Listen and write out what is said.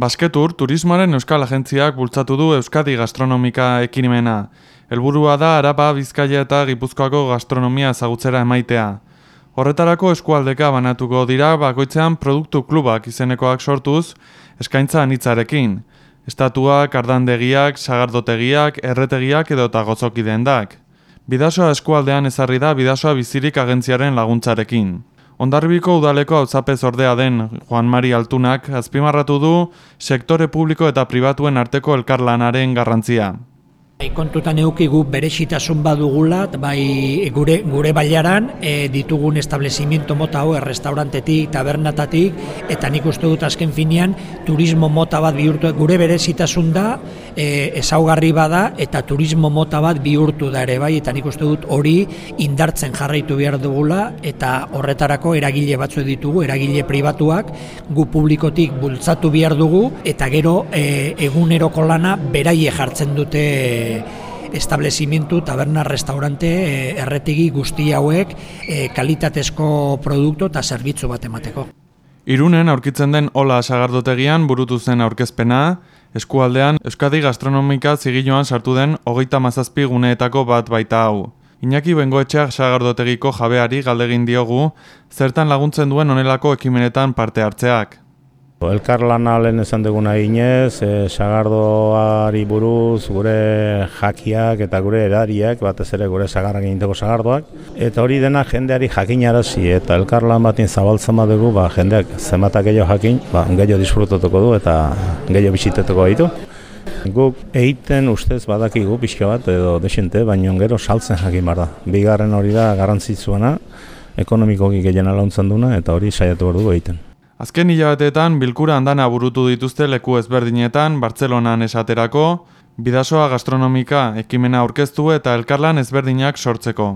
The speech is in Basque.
Basketur, turismoaren euskal agentziak bultzatu du Euskadi Gastronomika ekinimena. Helburua da Araba, Bizkaia eta Gipuzkoako gastronomia ezagutzera emaitea. Horretarako eskualdeka banatuko dira bakoitzean produktu klubak izenekoak sortuz eskaintza anitzarekin. Estatuak, ardandegiak, sagardotegiak, erretegiak edo eta gozoki dendak. Bidasoa eskualdean ezarri da bidasoa bizirik agentziaren laguntzarekin. Ondarribiko udaleko hauzapez ordea den Juan Mari Altunak azpimarratu du sektore publiko eta pribatuen arteko elkarlanaren garrantzia. Bai, kontutan eukigu berexitasun badugula, bai gure gure bailaran e, ditugun establezimiento mota hau restaurantetik, tabernatatik eta nik uste dut azken finean turismo mota bat bihurtu gure berezitasun da e, ezaugarri bada eta turismo mota bat bihurtu da ere bai eta nik uste dut hori indartzen jarraitu behar dugula eta horretarako eragile batzu ditugu, eragile pribatuak gu publikotik bultzatu behar dugu eta gero e, eguneroko lana beraie jartzen dute establezimentu, taberna, restaurante, e, erretigi guzti hauek e, kalitatezko produktu eta zerbitzu bat emateko. Irunen aurkitzen den Ola Sagardotegian burutu zen aurkezpena, eskualdean Euskadi Gastronomika zigiloan sartu den hogeita mazazpi guneetako bat baita hau. Iñaki bengoetxeak sagardotegiko jabeari galdegin diogu, zertan laguntzen duen onelako ekimenetan parte hartzeak. Elkar lan lehen esan duguna inez, e, sagardoari buruz, gure jakiak eta gure edariak, batez ere gure sagarrak eginteko sagardoak. Eta hori dena jendeari jakin arazi eta elkar lan batin zabaltzen badugu, ba, jendeak zematak gehiago jakin, ba, gehiago disfrutatuko du eta gehiago bisitetuko ditu. Guk egiten ustez badakigu pixka bat edo desente, baino gero saltzen jakin bar da. Bigarren hori da garrantzitsuena, ekonomikoki gehien alauntzen duna eta hori saiatu behar dugu egiten. Azken hilabeteetan bilkura handana burutu dituzte leku ezberdinetan Bartzelonan esaterako, bidasoa gastronomika ekimena aurkeztu eta elkarlan ezberdinak sortzeko.